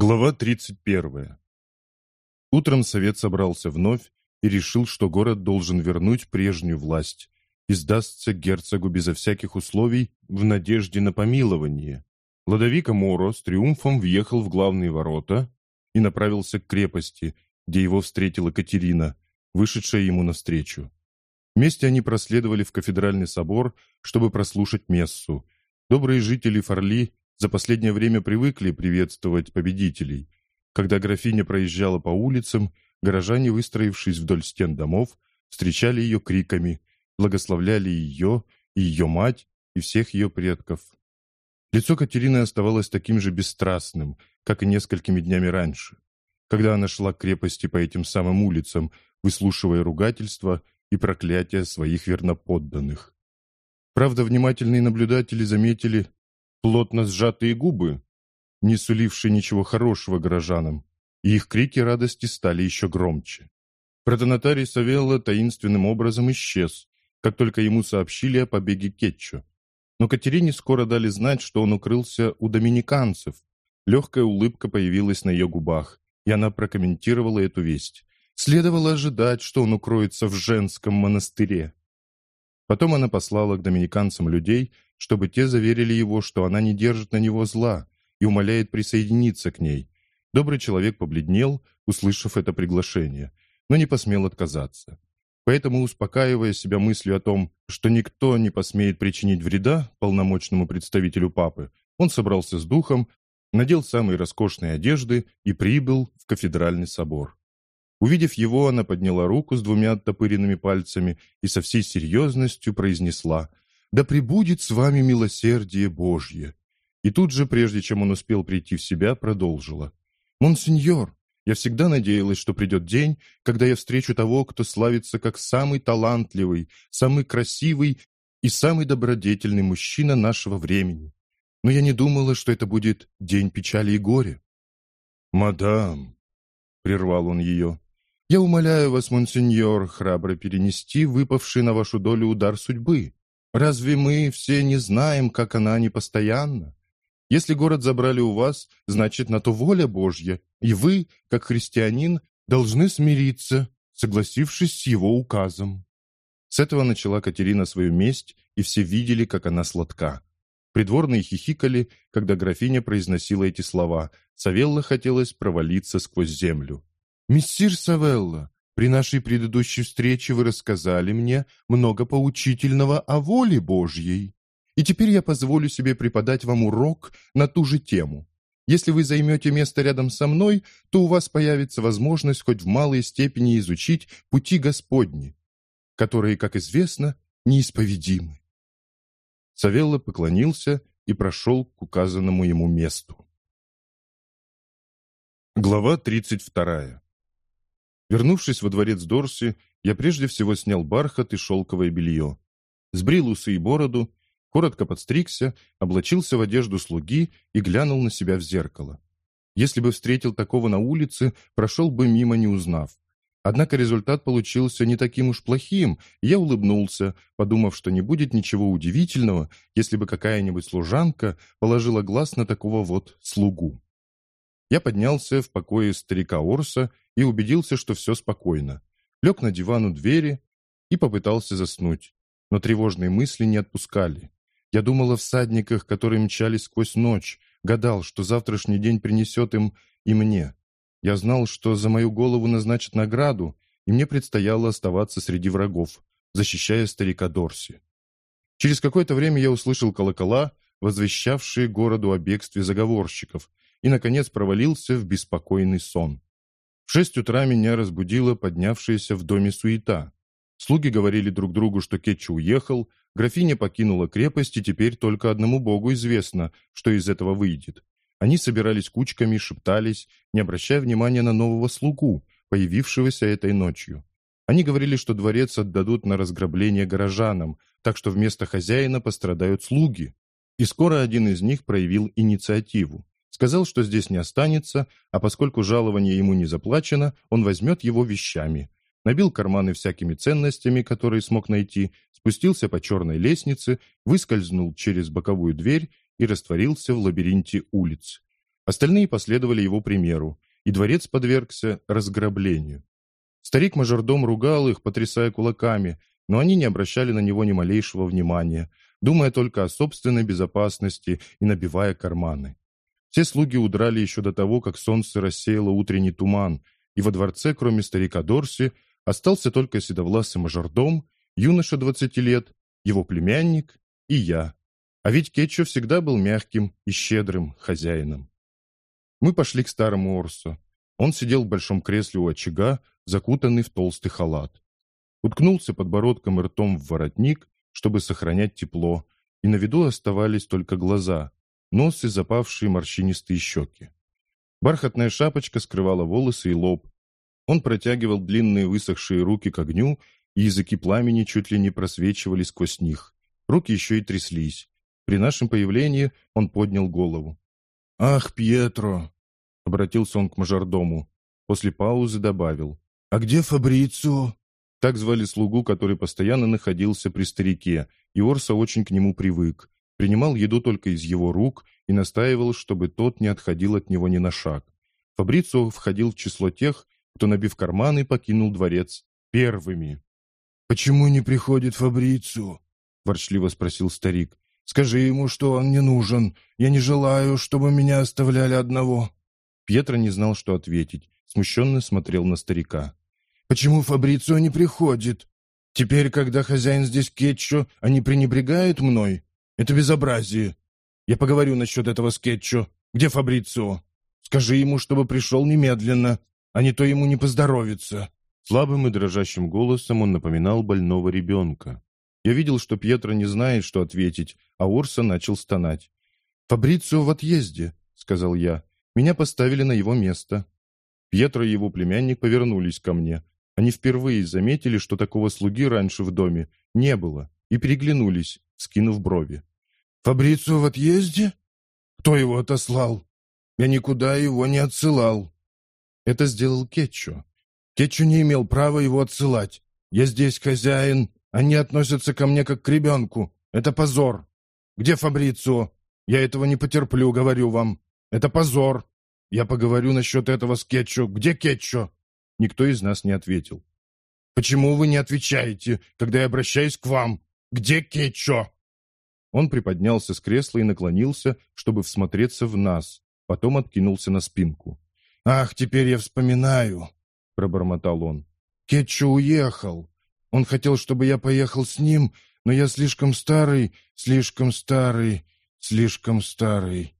Глава 31. Утром совет собрался вновь и решил, что город должен вернуть прежнюю власть и сдастся герцогу безо всяких условий в надежде на помилование. Ладовика Моро с триумфом въехал в главные ворота и направился к крепости, где его встретила Катерина, вышедшая ему навстречу. Вместе они проследовали в кафедральный собор, чтобы прослушать мессу. Добрые жители Фарли за последнее время привыкли приветствовать победителей. Когда графиня проезжала по улицам, горожане, выстроившись вдоль стен домов, встречали ее криками, благословляли ее и ее мать и всех ее предков. Лицо Катерины оставалось таким же бесстрастным, как и несколькими днями раньше, когда она шла к крепости по этим самым улицам, выслушивая ругательства и проклятия своих верноподданных. Правда, внимательные наблюдатели заметили, плотно сжатые губы, не сулившие ничего хорошего горожанам, и их крики радости стали еще громче. Протонотарий Савелла таинственным образом исчез, как только ему сообщили о побеге Кетчо. Но Катерине скоро дали знать, что он укрылся у доминиканцев. Легкая улыбка появилась на ее губах, и она прокомментировала эту весть. Следовало ожидать, что он укроется в женском монастыре. Потом она послала к доминиканцам людей, чтобы те заверили его, что она не держит на него зла и умоляет присоединиться к ней. Добрый человек побледнел, услышав это приглашение, но не посмел отказаться. Поэтому, успокаивая себя мыслью о том, что никто не посмеет причинить вреда полномочному представителю папы, он собрался с духом, надел самые роскошные одежды и прибыл в кафедральный собор. Увидев его, она подняла руку с двумя оттопыренными пальцами и со всей серьезностью произнесла «Да пребудет с вами милосердие Божье!» И тут же, прежде чем он успел прийти в себя, продолжила «Монсеньор, я всегда надеялась, что придет день, когда я встречу того, кто славится как самый талантливый, самый красивый и самый добродетельный мужчина нашего времени. Но я не думала, что это будет день печали и горя». «Мадам», — прервал он ее, я умоляю вас, монсеньор, храбро перенести выпавший на вашу долю удар судьбы. Разве мы все не знаем, как она непостоянна? Если город забрали у вас, значит, на то воля Божья, и вы, как христианин, должны смириться, согласившись с его указом». С этого начала Катерина свою месть, и все видели, как она сладка. Придворные хихикали, когда графиня произносила эти слова. Савелла хотелось провалиться сквозь землю. «Мессир Савелла, при нашей предыдущей встрече вы рассказали мне много поучительного о воле Божьей, и теперь я позволю себе преподать вам урок на ту же тему. Если вы займете место рядом со мной, то у вас появится возможность хоть в малой степени изучить пути Господни, которые, как известно, неисповедимы». Савелла поклонился и прошел к указанному ему месту. Глава тридцать вторая. Вернувшись во дворец Дорси, я прежде всего снял бархат и шелковое белье. Сбрил усы и бороду, коротко подстригся, облачился в одежду слуги и глянул на себя в зеркало. Если бы встретил такого на улице, прошел бы мимо, не узнав. Однако результат получился не таким уж плохим, и я улыбнулся, подумав, что не будет ничего удивительного, если бы какая-нибудь служанка положила глаз на такого вот слугу. Я поднялся в покое старика Орса и убедился, что все спокойно. Лег на диван у двери и попытался заснуть. Но тревожные мысли не отпускали. Я думал о всадниках, которые мчались сквозь ночь, гадал, что завтрашний день принесет им и мне. Я знал, что за мою голову назначат награду, и мне предстояло оставаться среди врагов, защищая старика Дорси. Через какое-то время я услышал колокола, возвещавшие городу о бегстве заговорщиков, и, наконец, провалился в беспокойный сон. В шесть утра меня разбудила поднявшаяся в доме суета. Слуги говорили друг другу, что Кетчу уехал, графиня покинула крепость, и теперь только одному богу известно, что из этого выйдет. Они собирались кучками, шептались, не обращая внимания на нового слугу, появившегося этой ночью. Они говорили, что дворец отдадут на разграбление горожанам, так что вместо хозяина пострадают слуги. И скоро один из них проявил инициативу. Сказал, что здесь не останется, а поскольку жалование ему не заплачено, он возьмет его вещами. Набил карманы всякими ценностями, которые смог найти, спустился по черной лестнице, выскользнул через боковую дверь и растворился в лабиринте улиц. Остальные последовали его примеру, и дворец подвергся разграблению. Старик-мажордом ругал их, потрясая кулаками, но они не обращали на него ни малейшего внимания, думая только о собственной безопасности и набивая карманы. Все слуги удрали еще до того, как солнце рассеяло утренний туман, и во дворце, кроме старика Дорси, остался только седовласый мажордом, юноша двадцати лет, его племянник и я. А ведь Кетчо всегда был мягким и щедрым хозяином. Мы пошли к старому Орсу. Он сидел в большом кресле у очага, закутанный в толстый халат. Уткнулся подбородком и ртом в воротник, чтобы сохранять тепло, и на виду оставались только глаза, нос и запавшие морщинистые щеки. Бархатная шапочка скрывала волосы и лоб. Он протягивал длинные высохшие руки к огню, и языки пламени чуть ли не просвечивали сквозь них. Руки еще и тряслись. При нашем появлении он поднял голову. «Ах, Пьетро!» — обратился он к мажордому. После паузы добавил. «А где Фабрицио?» Так звали слугу, который постоянно находился при старике, и Орса очень к нему привык. Принимал еду только из его рук и настаивал, чтобы тот не отходил от него ни на шаг. Фабрицио входил в число тех, кто, набив карманы, покинул дворец первыми. «Почему не приходит Фабрицио?» — ворчливо спросил старик. Скажи ему, что он не нужен. Я не желаю, чтобы меня оставляли одного». Пьетро не знал, что ответить. Смущенно смотрел на старика. «Почему Фабрицио не приходит? Теперь, когда хозяин здесь Кетчо, они пренебрегают мной? Это безобразие. Я поговорю насчет этого с Кетчо. Где Фабрицио? Скажи ему, чтобы пришел немедленно, а не то ему не поздоровится». Слабым и дрожащим голосом он напоминал больного ребенка. Я видел, что Пьетро не знает, что ответить, а Урса начал стонать. «Фабрицио в отъезде», — сказал я. «Меня поставили на его место». Пьетро и его племянник повернулись ко мне. Они впервые заметили, что такого слуги раньше в доме не было, и переглянулись, скинув брови. «Фабрицио в отъезде? Кто его отослал? Я никуда его не отсылал». Это сделал Кетчо. Кетчо не имел права его отсылать. Я здесь хозяин, они относятся ко мне как к ребенку. Это позор. Где Фабрицио? Я этого не потерплю, говорю вам. Это позор. Я поговорю насчет этого с Кетчо. Где Кетчо?» Никто из нас не ответил. «Почему вы не отвечаете, когда я обращаюсь к вам? Где Кетчо?» Он приподнялся с кресла и наклонился, чтобы всмотреться в нас. Потом откинулся на спинку. «Ах, теперь я вспоминаю», — пробормотал он. «Кетчо уехал. Он хотел, чтобы я поехал с ним, но я слишком старый, слишком старый, слишком старый.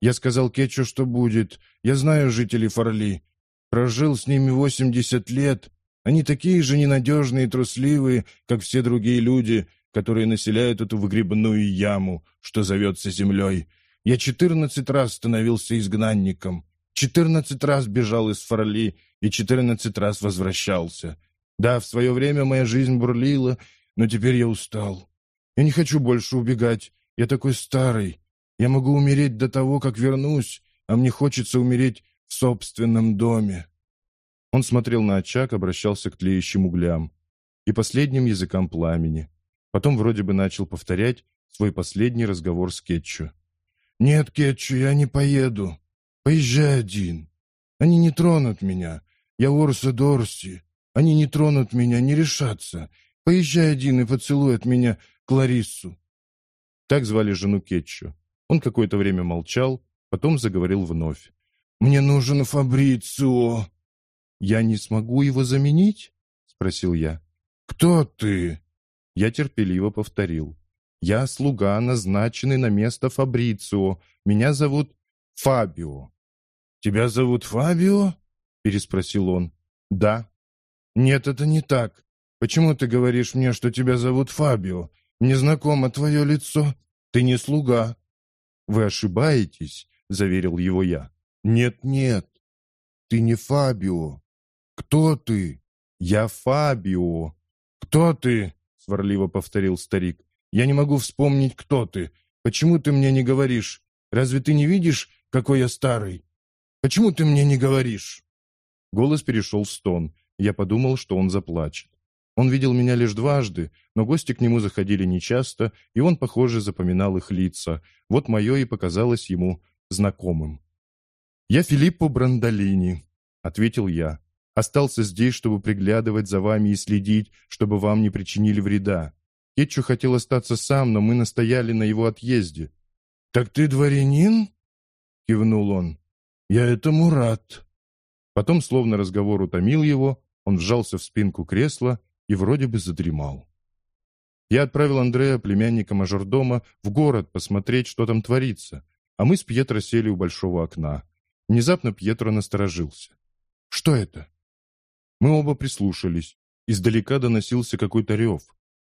Я сказал Кетчу, что будет. Я знаю жителей Форли. Прожил с ними восемьдесят лет. Они такие же ненадежные и трусливые, как все другие люди, которые населяют эту выгребную яму, что зовется землей. Я четырнадцать раз становился изгнанником, четырнадцать раз бежал из Форли и четырнадцать раз возвращался. Да, в свое время моя жизнь бурлила, но теперь я устал. Я не хочу больше убегать. Я такой старый. Я могу умереть до того, как вернусь, а мне хочется умереть в собственном доме». Он смотрел на очаг, обращался к тлеющим углям и последним языкам пламени. Потом вроде бы начал повторять свой последний разговор с Кетчу. «Нет, Кетчу, я не поеду. Поезжай один. Они не тронут меня. Я Орса Дорси. Они не тронут меня, не решатся. Поезжай один и поцелуй от меня Клариссу». Так звали жену Кетчу. Он какое-то время молчал, потом заговорил вновь. «Мне нужен Фабрицио». «Я не смогу его заменить?» — спросил я. «Кто ты?» Я терпеливо повторил. «Я слуга, назначенный на место Фабрицио. Меня зовут Фабио». «Тебя зовут Фабио?» — переспросил он. «Да», «Нет, это не так. Почему ты говоришь мне, что тебя зовут Фабио? Мне знакомо твое лицо. Ты не слуга». «Вы ошибаетесь», — заверил его я. «Нет-нет, ты не Фабио. Кто ты?» «Я Фабио». «Кто ты?» — сварливо повторил старик. «Я не могу вспомнить, кто ты. Почему ты мне не говоришь? Разве ты не видишь, какой я старый? Почему ты мне не говоришь?» Голос перешел в стон. Я подумал, что он заплачет. Он видел меня лишь дважды, но гости к нему заходили нечасто, и он, похоже, запоминал их лица. Вот мое и показалось ему знакомым. «Я Филиппо Брандолини», — ответил я. «Остался здесь, чтобы приглядывать за вами и следить, чтобы вам не причинили вреда. Кетчу хотел остаться сам, но мы настояли на его отъезде». «Так ты дворянин?» — кивнул он. «Я этому рад». Потом, словно разговор утомил его, он вжался в спинку кресла и вроде бы задремал. Я отправил Андрея, племянника мажордома, в город посмотреть, что там творится, а мы с Пьетро сели у большого окна. Внезапно Пьетро насторожился. «Что это?» Мы оба прислушались. Издалека доносился какой-то рев.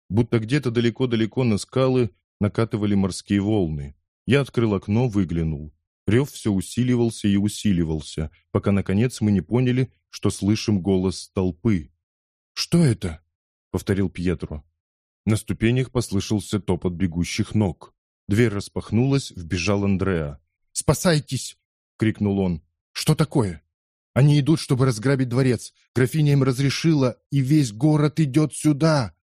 Будто где-то далеко-далеко на скалы накатывали морские волны. Я открыл окно, выглянул. Рев все усиливался и усиливался, пока, наконец, мы не поняли, что слышим голос толпы. «Что это?» — повторил Пьетро. На ступенях послышался топот бегущих ног. Дверь распахнулась, вбежал Андреа. «Спасайтесь!» — крикнул он. «Что такое?» «Они идут, чтобы разграбить дворец. Графиня им разрешила, и весь город идет сюда!»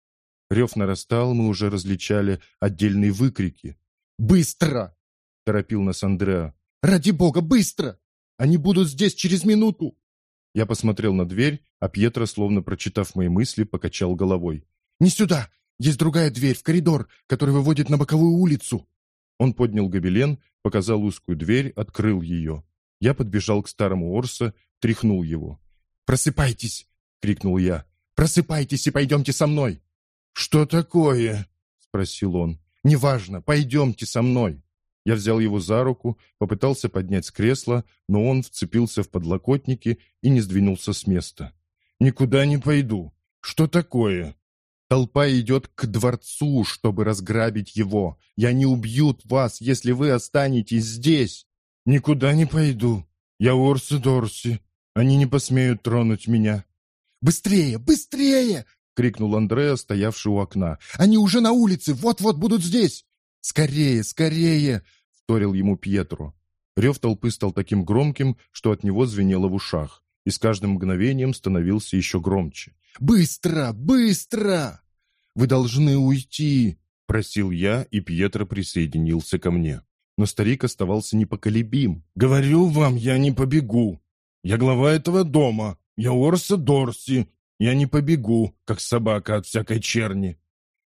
Рев нарастал, мы уже различали отдельные выкрики. «Быстро!» — торопил нас Андреа. «Ради бога, быстро! Они будут здесь через минуту!» Я посмотрел на дверь, а Пьетро, словно прочитав мои мысли, покачал головой. «Не сюда! Есть другая дверь в коридор, который выводит на боковую улицу!» Он поднял гобелен, показал узкую дверь, открыл ее. Я подбежал к старому Орса, тряхнул его. «Просыпайтесь!» — крикнул я. «Просыпайтесь и пойдемте со мной!» «Что такое?» — спросил он. «Неважно, пойдемте со мной!» Я взял его за руку, попытался поднять с кресла, но он вцепился в подлокотники и не сдвинулся с места. «Никуда не пойду. Что такое?» Толпа идет к дворцу, чтобы разграбить его. И они убьют вас, если вы останетесь здесь. Никуда не пойду. Я Орси Дорси. Они не посмеют тронуть меня. Быстрее, быстрее! крикнул Андреа, стоявший у окна. Они уже на улице, вот-вот будут здесь. Скорее, скорее! вторил ему Пьетро. Рев толпы стал таким громким, что от него звенело в ушах, и с каждым мгновением становился еще громче. Быстро, быстро! Вы должны уйти!» Просил я, и Пьетро присоединился ко мне. Но старик оставался непоколебим. «Говорю вам, я не побегу. Я глава этого дома. Я Орса Дорси. Я не побегу, как собака от всякой черни».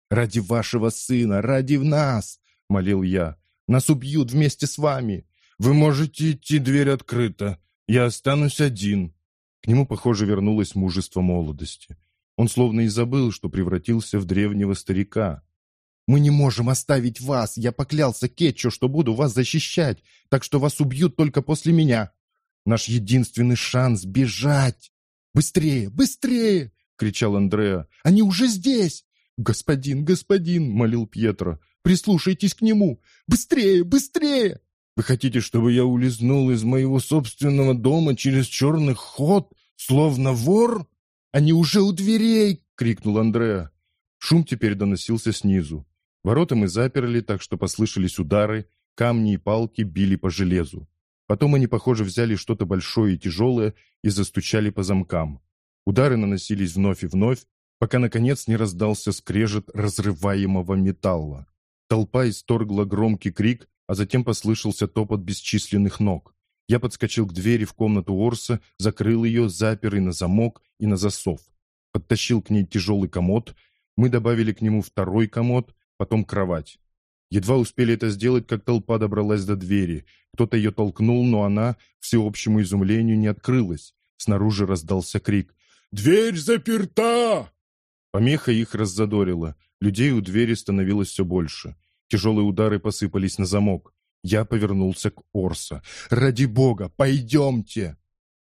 «Ради вашего сына, ради нас!» — молил я. «Нас убьют вместе с вами!» «Вы можете идти, дверь открыта. Я останусь один. К нему, похоже, вернулось мужество молодости. Он словно и забыл, что превратился в древнего старика. «Мы не можем оставить вас! Я поклялся Кетчу, что буду вас защищать, так что вас убьют только после меня! Наш единственный шанс — бежать! Быстрее, быстрее!» — кричал Андреа. «Они уже здесь!» «Господин, господин!» — молил Пьетро. «Прислушайтесь к нему! Быстрее, быстрее!» Вы хотите, чтобы я улизнул из моего собственного дома через черный ход, словно вор? Они уже у дверей!» — крикнул Андреа. Шум теперь доносился снизу. Ворота мы заперли, так что послышались удары, камни и палки били по железу. Потом они, похоже, взяли что-то большое и тяжелое и застучали по замкам. Удары наносились вновь и вновь, пока, наконец, не раздался скрежет разрываемого металла. Толпа исторгла громкий крик, а затем послышался топот бесчисленных ног. Я подскочил к двери в комнату Орса, закрыл ее, запер и на замок, и на засов. Подтащил к ней тяжелый комод. Мы добавили к нему второй комод, потом кровать. Едва успели это сделать, как толпа добралась до двери. Кто-то ее толкнул, но она, всеобщему изумлению, не открылась. Снаружи раздался крик. «Дверь заперта!» Помеха их раззадорила. Людей у двери становилось все больше. Тяжелые удары посыпались на замок. Я повернулся к Орса. «Ради бога, пойдемте!»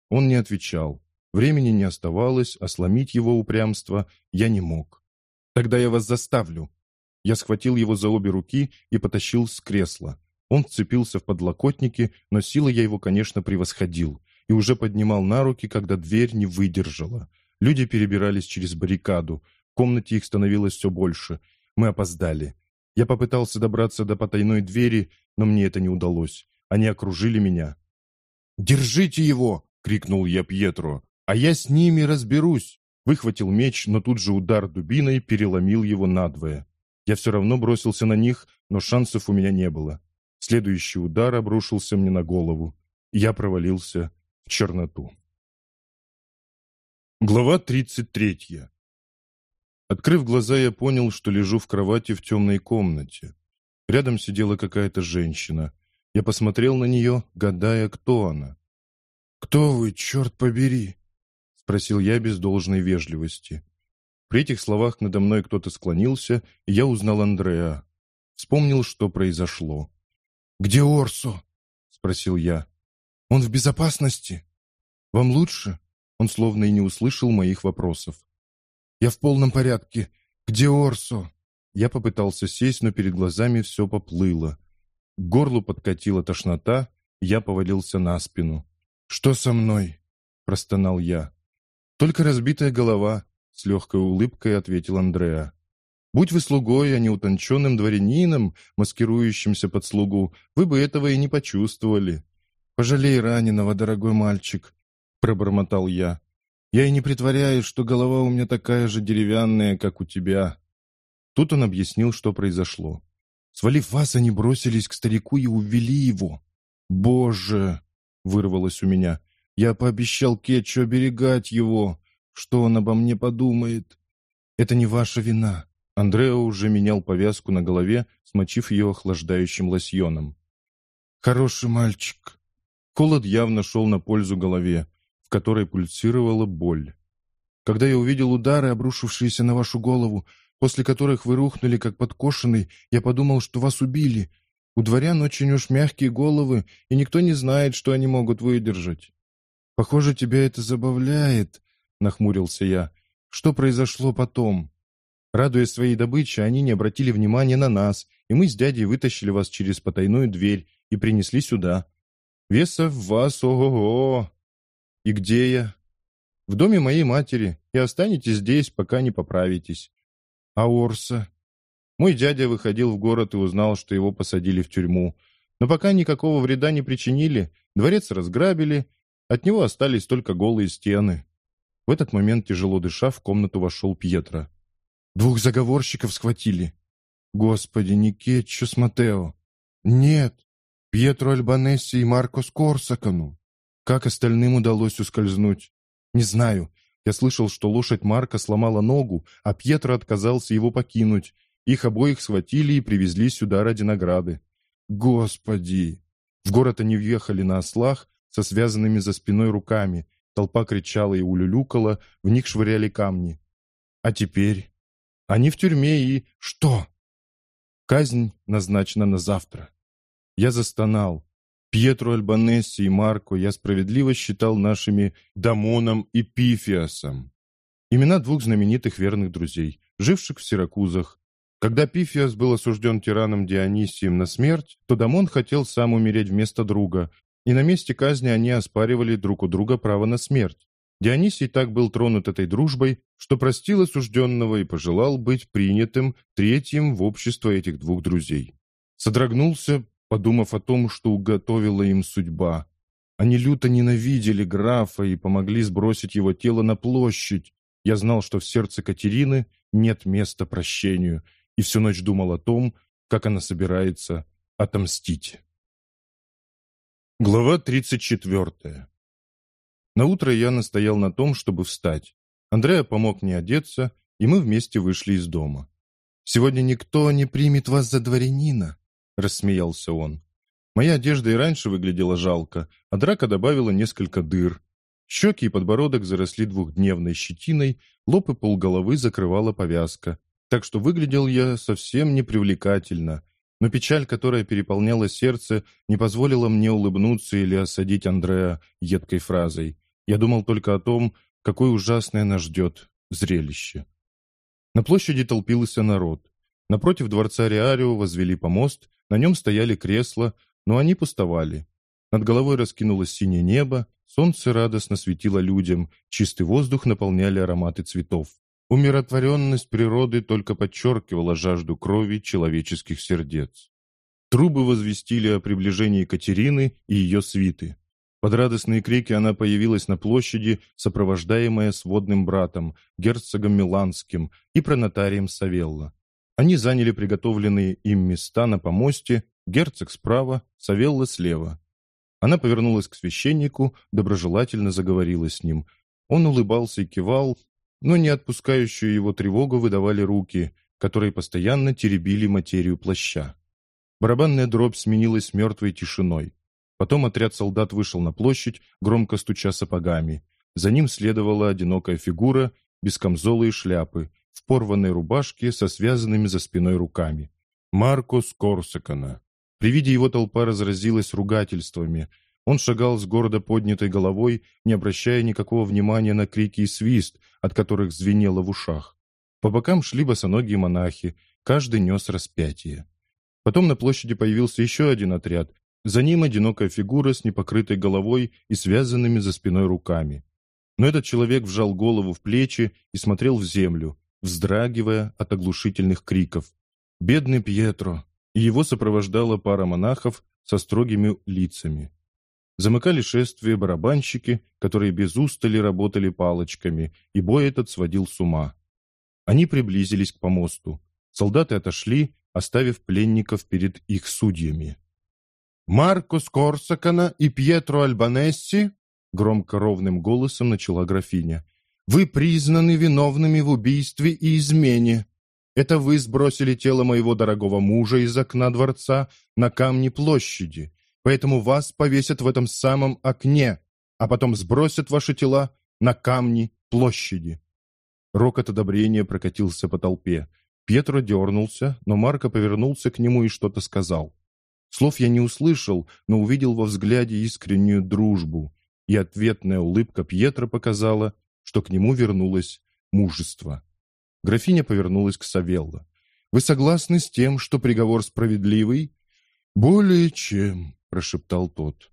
Он не отвечал. Времени не оставалось, а сломить его упрямство я не мог. «Тогда я вас заставлю!» Я схватил его за обе руки и потащил с кресла. Он вцепился в подлокотники, но силой я его, конечно, превосходил и уже поднимал на руки, когда дверь не выдержала. Люди перебирались через баррикаду. В комнате их становилось все больше. Мы опоздали. Я попытался добраться до потайной двери, но мне это не удалось. Они окружили меня. «Держите его!» — крикнул я Пьетро. «А я с ними разберусь!» Выхватил меч, но тут же удар дубиной переломил его надвое. Я все равно бросился на них, но шансов у меня не было. Следующий удар обрушился мне на голову. я провалился в черноту. Глава 33. Открыв глаза, я понял, что лежу в кровати в темной комнате. Рядом сидела какая-то женщина. Я посмотрел на нее, гадая, кто она. «Кто вы, черт побери?» — спросил я без должной вежливости. При этих словах надо мной кто-то склонился, и я узнал Андреа. Вспомнил, что произошло. «Где Орсо?» — спросил я. «Он в безопасности? Вам лучше?» Он словно и не услышал моих вопросов. «Я в полном порядке. Где Орсо?» Я попытался сесть, но перед глазами все поплыло. К горлу подкатила тошнота, я повалился на спину. «Что со мной?» – простонал я. «Только разбитая голова», – с легкой улыбкой ответил Андреа. «Будь вы слугой, а не утонченным дворянином, маскирующимся под слугу, вы бы этого и не почувствовали». «Пожалей раненого, дорогой мальчик», – пробормотал я. «Я и не притворяюсь, что голова у меня такая же деревянная, как у тебя. Тут он объяснил, что произошло. Свалив вас, они бросились к старику и увели его. «Боже!» — вырвалось у меня. «Я пообещал Кетчу оберегать его. Что он обо мне подумает?» «Это не ваша вина». Андрео уже менял повязку на голове, смочив ее охлаждающим лосьоном. «Хороший мальчик». Холод явно шел на пользу голове, в которой пульсировала боль. Когда я увидел удары, обрушившиеся на вашу голову, после которых вы рухнули, как подкошенный, я подумал, что вас убили. У дворян очень уж мягкие головы, и никто не знает, что они могут выдержать. Похоже, тебя это забавляет, — нахмурился я. Что произошло потом? Радуясь своей добыче, они не обратили внимания на нас, и мы с дядей вытащили вас через потайную дверь и принесли сюда. Веса в вас, ого-го! И где я? В доме моей матери, и останетесь здесь, пока не поправитесь. А Орса? Мой дядя выходил в город и узнал, что его посадили в тюрьму. Но пока никакого вреда не причинили, дворец разграбили, от него остались только голые стены. В этот момент, тяжело дыша, в комнату вошел Пьетро. Двух заговорщиков схватили. Господи, не Кетчу с Матео. Нет, Пьетро Альбанесси и Марко Скорсакану. Как остальным удалось ускользнуть? Не знаю. Я слышал, что лошадь Марка сломала ногу, а Пьетро отказался его покинуть. Их обоих схватили и привезли сюда ради награды. Господи! В город они въехали на ослах со связанными за спиной руками. Толпа кричала и улюлюкала, в них швыряли камни. А теперь? Они в тюрьме и... Что? Казнь назначена на завтра. Я застонал. Пьетро Альбанесси и Марко я справедливо считал нашими Дамоном и Пифиасом. Имена двух знаменитых верных друзей, живших в Сиракузах. Когда Пифиас был осужден тираном Дионисием на смерть, то Дамон хотел сам умереть вместо друга, и на месте казни они оспаривали друг у друга право на смерть. Дионисий так был тронут этой дружбой, что простил осужденного и пожелал быть принятым третьим в общество этих двух друзей. Содрогнулся подумав о том, что уготовила им судьба. Они люто ненавидели графа и помогли сбросить его тело на площадь. Я знал, что в сердце Катерины нет места прощению, и всю ночь думал о том, как она собирается отомстить. Глава 34. На утро я настоял на том, чтобы встать. Андреа помог мне одеться, и мы вместе вышли из дома. «Сегодня никто не примет вас за дворянина», — рассмеялся он. Моя одежда и раньше выглядела жалко, а драка добавила несколько дыр. Щеки и подбородок заросли двухдневной щетиной, лоб и полголовы закрывала повязка. Так что выглядел я совсем непривлекательно. Но печаль, которая переполняла сердце, не позволила мне улыбнуться или осадить Андреа едкой фразой. Я думал только о том, какое ужасное нас ждет зрелище. На площади толпился народ. Напротив дворца Риарио возвели помост, на нем стояли кресла, но они пустовали. Над головой раскинулось синее небо, солнце радостно светило людям, чистый воздух наполняли ароматы цветов. Умиротворенность природы только подчеркивала жажду крови человеческих сердец. Трубы возвестили о приближении Катерины и ее свиты. Под радостные крики она появилась на площади, сопровождаемая сводным братом, герцогом Миланским и пронотарием Савелла. Они заняли приготовленные им места на помосте, герцог справа, Савелла слева. Она повернулась к священнику, доброжелательно заговорила с ним. Он улыбался и кивал, но не отпускающую его тревогу выдавали руки, которые постоянно теребили материю плаща. Барабанная дробь сменилась мертвой тишиной. Потом отряд солдат вышел на площадь, громко стуча сапогами. За ним следовала одинокая фигура, без камзола и шляпы, в порванной рубашке со связанными за спиной руками. Маркос Корсакана. При виде его толпа разразилась ругательствами. Он шагал с гордо поднятой головой, не обращая никакого внимания на крики и свист, от которых звенело в ушах. По бокам шли босоногие монахи, каждый нес распятие. Потом на площади появился еще один отряд. За ним одинокая фигура с непокрытой головой и связанными за спиной руками. Но этот человек вжал голову в плечи и смотрел в землю, вздрагивая от оглушительных криков. «Бедный Пьетро!» И его сопровождала пара монахов со строгими лицами. Замыкали шествие барабанщики, которые без устали работали палочками, и бой этот сводил с ума. Они приблизились к помосту. Солдаты отошли, оставив пленников перед их судьями. «Маркус Корсакана и Пьетро Альбанесси», громко ровным голосом начала графиня, «вы признаны виновными в убийстве и измене. Это вы сбросили тело моего дорогого мужа из окна дворца на камни площади, поэтому вас повесят в этом самом окне, а потом сбросят ваши тела на камни площади». Рокот одобрения прокатился по толпе. Петро дернулся, но Марко повернулся к нему и что-то сказал. Слов я не услышал, но увидел во взгляде искреннюю дружбу, и ответная улыбка Пьетро показала, что к нему вернулось мужество. Графиня повернулась к Савелло. «Вы согласны с тем, что приговор справедливый?» «Более чем», — прошептал тот.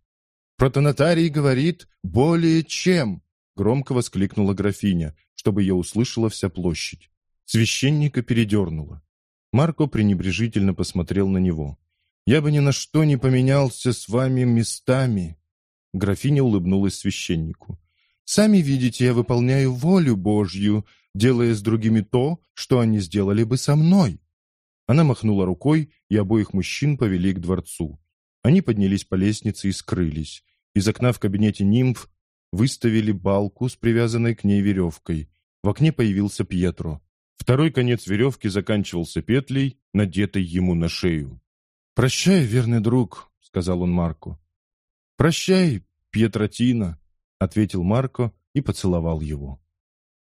«Протонотарий говорит, более чем!» — громко воскликнула графиня, чтобы ее услышала вся площадь. Священника передернуло. Марко пренебрежительно посмотрел на него. «Я бы ни на что не поменялся с вами местами!» Графиня улыбнулась священнику. «Сами видите, я выполняю волю Божью, делая с другими то, что они сделали бы со мной». Она махнула рукой, и обоих мужчин повели к дворцу. Они поднялись по лестнице и скрылись. Из окна в кабинете нимф выставили балку с привязанной к ней веревкой. В окне появился Пьетро. Второй конец веревки заканчивался петлей, надетой ему на шею. «Прощай, верный друг», — сказал он Марку. «Прощай, Пьетротина», — ответил Марко и поцеловал его.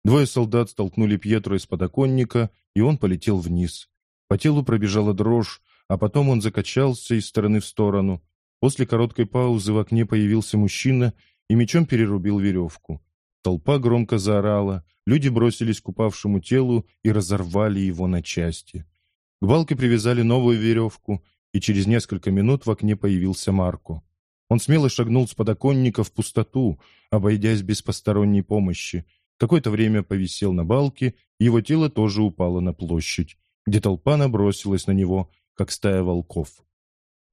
Двое солдат столкнули Пьетро из подоконника, и он полетел вниз. По телу пробежала дрожь, а потом он закачался из стороны в сторону. После короткой паузы в окне появился мужчина и мечом перерубил веревку. Толпа громко заорала, люди бросились к упавшему телу и разорвали его на части. К балке привязали новую веревку, и через несколько минут в окне появился Марко. Он смело шагнул с подоконника в пустоту, обойдясь без посторонней помощи, Какое-то время повисел на балке, его тело тоже упало на площадь, где толпа набросилась на него, как стая волков.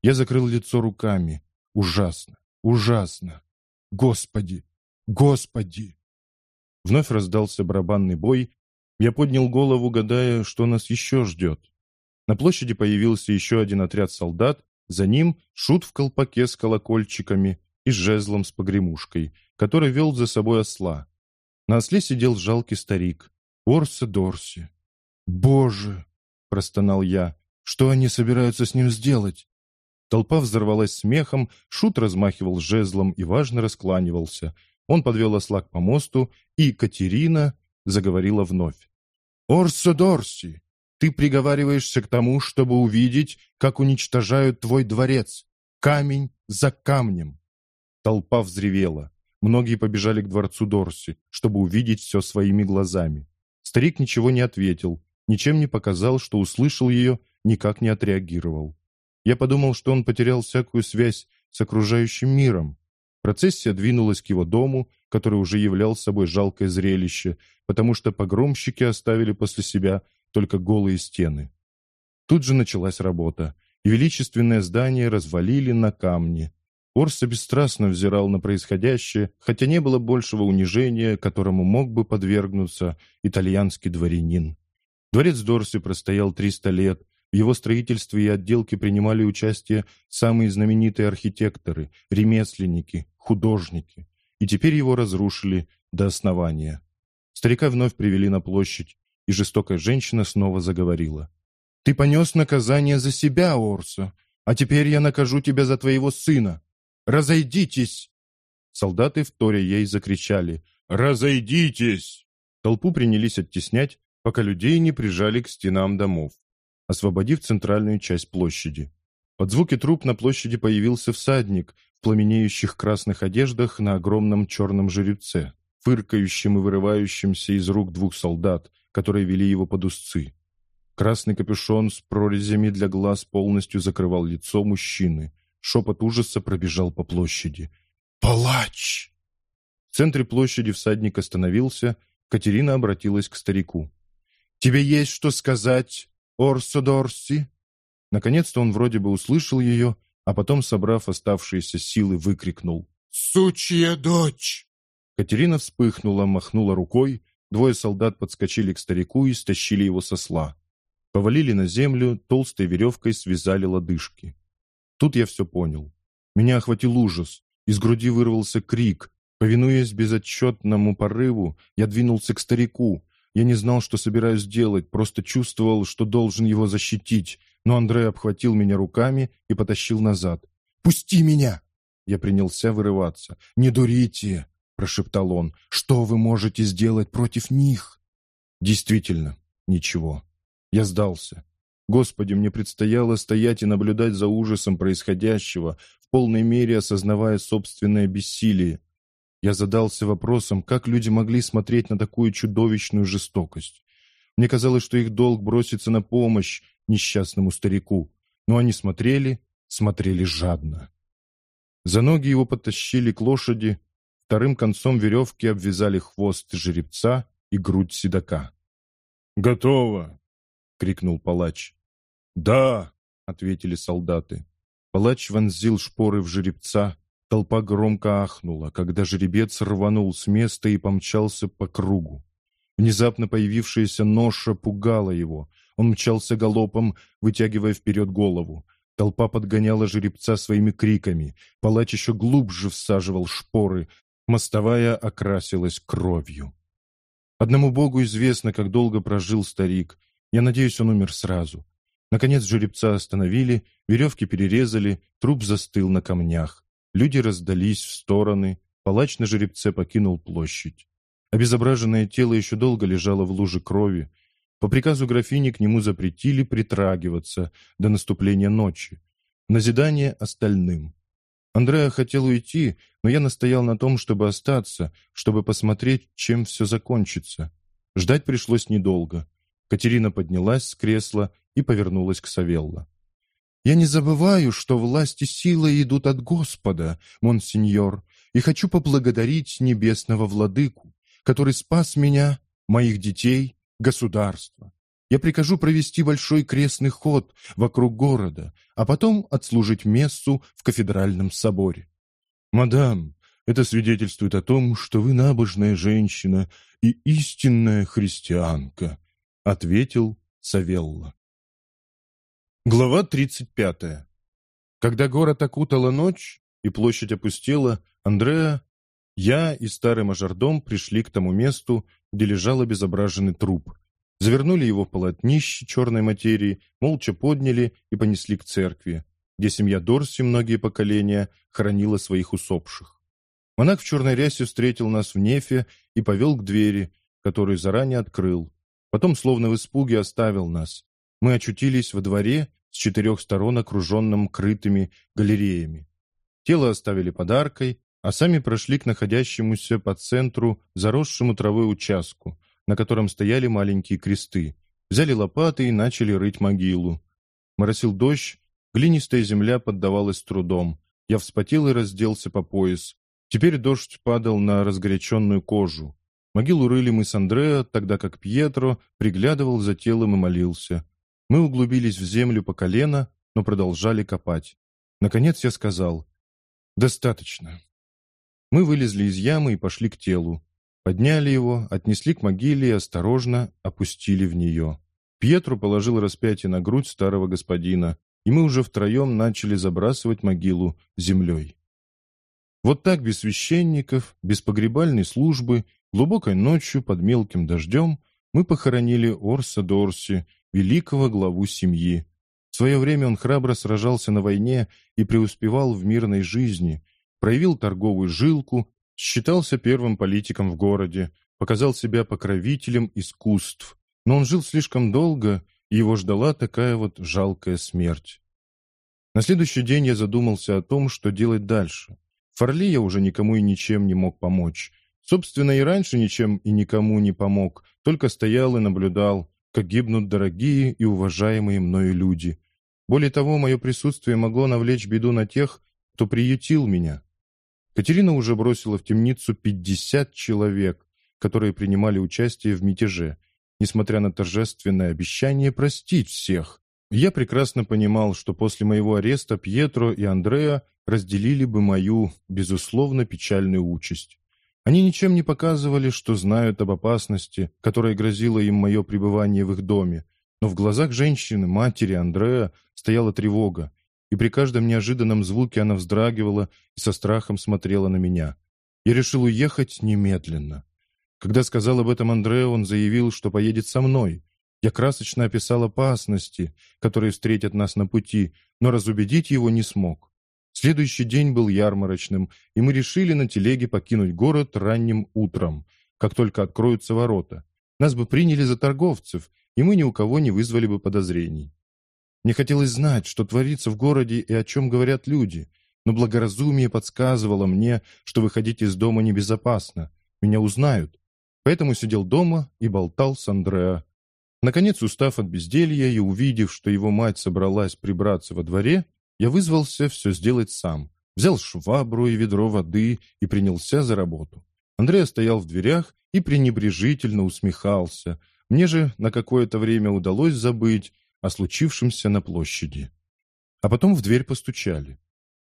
Я закрыл лицо руками. Ужасно, ужасно. Господи, Господи! Вновь раздался барабанный бой. Я поднял голову, гадая, что нас еще ждет. На площади появился еще один отряд солдат, за ним шут в колпаке с колокольчиками и жезлом с погремушкой, который вел за собой осла. На осле сидел жалкий старик. Орса Дорси. «Боже!» — простонал я. «Что они собираются с ним сделать?» Толпа взорвалась смехом, Шут размахивал жезлом и важно раскланивался. Он подвел осла к помосту, и Катерина заговорила вновь. «Орсо Дорси, ты приговариваешься к тому, чтобы увидеть, как уничтожают твой дворец, камень за камнем». Толпа взревела. Многие побежали к дворцу Дорси, чтобы увидеть все своими глазами. Старик ничего не ответил, ничем не показал, что услышал ее, никак не отреагировал. Я подумал, что он потерял всякую связь с окружающим миром. Процессия двинулась к его дому, который уже являл собой жалкое зрелище, потому что погромщики оставили после себя только голые стены. Тут же началась работа, и величественное здание развалили на камни, Орса бесстрастно взирал на происходящее, хотя не было большего унижения, которому мог бы подвергнуться итальянский дворянин. Дворец Дорси простоял 300 лет, В его строительстве и отделке принимали участие самые знаменитые архитекторы, ремесленники, художники. И теперь его разрушили до основания. Старика вновь привели на площадь, и жестокая женщина снова заговорила. «Ты понес наказание за себя, Орсо, а теперь я накажу тебя за твоего сына. Разойдитесь!» Солдаты, вторя ей, закричали «Разойдитесь!». Толпу принялись оттеснять, пока людей не прижали к стенам домов, освободив центральную часть площади. Под звуки труп на площади появился всадник в пламенеющих красных одеждах на огромном черном жеребце, фыркающим и вырывающимся из рук двух солдат, которые вели его под узцы. Красный капюшон с прорезями для глаз полностью закрывал лицо мужчины. Шепот ужаса пробежал по площади. «Палач!» В центре площади всадник остановился, Катерина обратилась к старику. «Тебе есть что сказать, Орсо Дорси?» Наконец-то он вроде бы услышал ее, а потом, собрав оставшиеся силы, выкрикнул. «Сучья дочь!» Катерина вспыхнула, махнула рукой, двое солдат подскочили к старику и стащили его со сла. Повалили на землю, толстой веревкой связали лодыжки. Тут я все понял. Меня охватил ужас. Из груди вырвался крик. Повинуясь безотчетному порыву, я двинулся к старику. Я не знал, что собираюсь делать, просто чувствовал, что должен его защитить. Но Андрей обхватил меня руками и потащил назад. «Пусти меня!» Я принялся вырываться. «Не дурите!» – прошептал он. «Что вы можете сделать против них?» Действительно, ничего. Я сдался. Господи, мне предстояло стоять и наблюдать за ужасом происходящего, в полной мере осознавая собственное бессилие. Я задался вопросом, как люди могли смотреть на такую чудовищную жестокость. Мне казалось, что их долг броситься на помощь несчастному старику, но они смотрели, смотрели жадно. За ноги его потащили к лошади, вторым концом веревки обвязали хвост жеребца и грудь седока. «Готово!» — крикнул палач. «Да!» — ответили солдаты. Палач вонзил шпоры в жеребца. Толпа громко ахнула, когда жеребец рванул с места и помчался по кругу. Внезапно появившаяся ноша пугала его. Он мчался галопом, вытягивая вперед голову. Толпа подгоняла жеребца своими криками. Палач еще глубже всаживал шпоры. Мостовая окрасилась кровью. Одному богу известно, как долго прожил старик. Я надеюсь, он умер сразу. Наконец жеребца остановили, веревки перерезали, труп застыл на камнях. Люди раздались в стороны, палач на жеребце покинул площадь. Обезображенное тело еще долго лежало в луже крови. По приказу графини к нему запретили притрагиваться до наступления ночи. Назидание остальным. Андреа хотел уйти, но я настоял на том, чтобы остаться, чтобы посмотреть, чем все закончится. Ждать пришлось недолго. Катерина поднялась с кресла и повернулась к Савелло. «Я не забываю, что власть и сила идут от Господа, монсеньор, и хочу поблагодарить небесного владыку, который спас меня, моих детей, государство. Я прикажу провести большой крестный ход вокруг города, а потом отслужить мессу в кафедральном соборе. Мадам, это свидетельствует о том, что вы набожная женщина и истинная христианка, ответил Савелла. Глава 35. Когда город окутала ночь и площадь опустела, Андреа, я и старый мажордом пришли к тому месту, где лежал обезображенный труп. Завернули его в полотнище черной материи, молча подняли и понесли к церкви, где семья Дорси многие поколения хоронила своих усопших. Монах в черной рясе встретил нас в нефе и повел к двери, которую заранее открыл. Потом, словно в испуге, оставил нас. Мы очутились во дворе с четырех сторон окруженным крытыми галереями. Тело оставили подаркой, а сами прошли к находящемуся по центру заросшему травой участку, на котором стояли маленькие кресты. Взяли лопаты и начали рыть могилу. Моросил дождь, глинистая земля поддавалась трудом. Я вспотел и разделся по пояс. Теперь дождь падал на разгоряченную кожу. Могилу рыли мы с Андреа, тогда как Пьетро приглядывал за телом и молился. Мы углубились в землю по колено, но продолжали копать. Наконец я сказал «Достаточно». Мы вылезли из ямы и пошли к телу. Подняли его, отнесли к могиле и осторожно опустили в нее. Пьетро положил распятие на грудь старого господина, и мы уже втроем начали забрасывать могилу землей. Вот так без священников, без погребальной службы, глубокой ночью под мелким дождем мы похоронили Орса Дорси, великого главу семьи. В свое время он храбро сражался на войне и преуспевал в мирной жизни, проявил торговую жилку, считался первым политиком в городе, показал себя покровителем искусств. Но он жил слишком долго, и его ждала такая вот жалкая смерть. На следующий день я задумался о том, что делать дальше. В Форли я уже никому и ничем не мог помочь. Собственно, и раньше ничем и никому не помог, только стоял и наблюдал, как гибнут дорогие и уважаемые мною люди. Более того, мое присутствие могло навлечь беду на тех, кто приютил меня. Катерина уже бросила в темницу 50 человек, которые принимали участие в мятеже, несмотря на торжественное обещание простить всех. Я прекрасно понимал, что после моего ареста Пьетро и Андреа разделили бы мою, безусловно, печальную участь. Они ничем не показывали, что знают об опасности, которая грозила им мое пребывание в их доме, но в глазах женщины, матери Андреа, стояла тревога, и при каждом неожиданном звуке она вздрагивала и со страхом смотрела на меня. Я решил уехать немедленно. Когда сказал об этом Андреа, он заявил, что поедет со мной. Я красочно описал опасности, которые встретят нас на пути, но разубедить его не смог. Следующий день был ярмарочным, и мы решили на телеге покинуть город ранним утром, как только откроются ворота. Нас бы приняли за торговцев, и мы ни у кого не вызвали бы подозрений. Мне хотелось знать, что творится в городе и о чем говорят люди, но благоразумие подсказывало мне, что выходить из дома небезопасно. Меня узнают. Поэтому сидел дома и болтал с Андреа. Наконец, устав от безделья и увидев, что его мать собралась прибраться во дворе, я вызвался все сделать сам. Взял швабру и ведро воды и принялся за работу. Андрей стоял в дверях и пренебрежительно усмехался. Мне же на какое-то время удалось забыть о случившемся на площади. А потом в дверь постучали.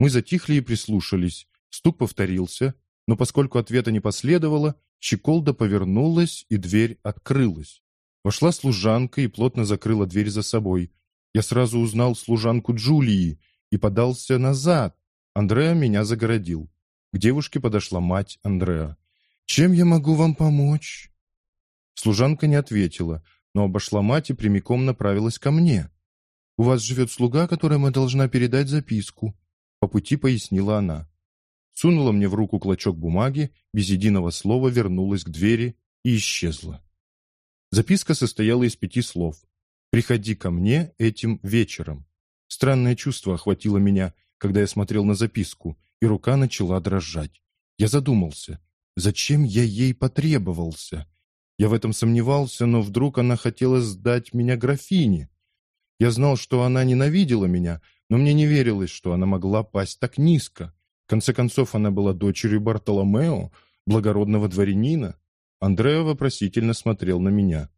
Мы затихли и прислушались. Стук повторился, но поскольку ответа не последовало, щеколда повернулась, и дверь открылась. Вошла служанка и плотно закрыла дверь за собой. Я сразу узнал служанку Джулии, и подался назад. Андреа меня загородил. К девушке подошла мать Андреа. «Чем я могу вам помочь?» Служанка не ответила, но обошла мать и прямиком направилась ко мне. «У вас живет слуга, которому я должна передать записку», — по пути пояснила она. Сунула мне в руку клочок бумаги, без единого слова вернулась к двери и исчезла. Записка состояла из пяти слов. «Приходи ко мне этим вечером. Странное чувство охватило меня, когда я смотрел на записку, и рука начала дрожать. Я задумался, зачем я ей потребовался? Я в этом сомневался, но вдруг она хотела сдать меня графине. Я знал, что она ненавидела меня, но мне не верилось, что она могла пасть так низко. В конце концов, она была дочерью Бартоломео, благородного дворянина. Андреа вопросительно смотрел на меня.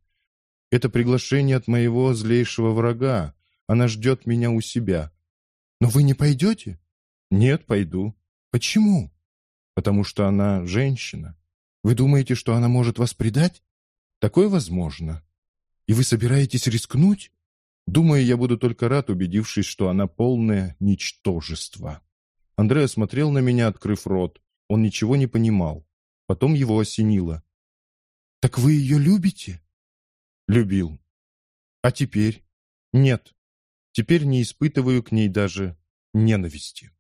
«Это приглашение от моего злейшего врага. Она ждет меня у себя. Но вы не пойдете? Нет, пойду. Почему? Потому что она женщина. Вы думаете, что она может вас предать? Такое возможно. И вы собираетесь рискнуть? Думаю, я буду только рад, убедившись, что она полное ничтожество. Андрей смотрел на меня, открыв рот. Он ничего не понимал. Потом его осенило. «Так вы ее любите?» «Любил. А теперь?» «Нет. Теперь не испытываю к ней даже ненависти.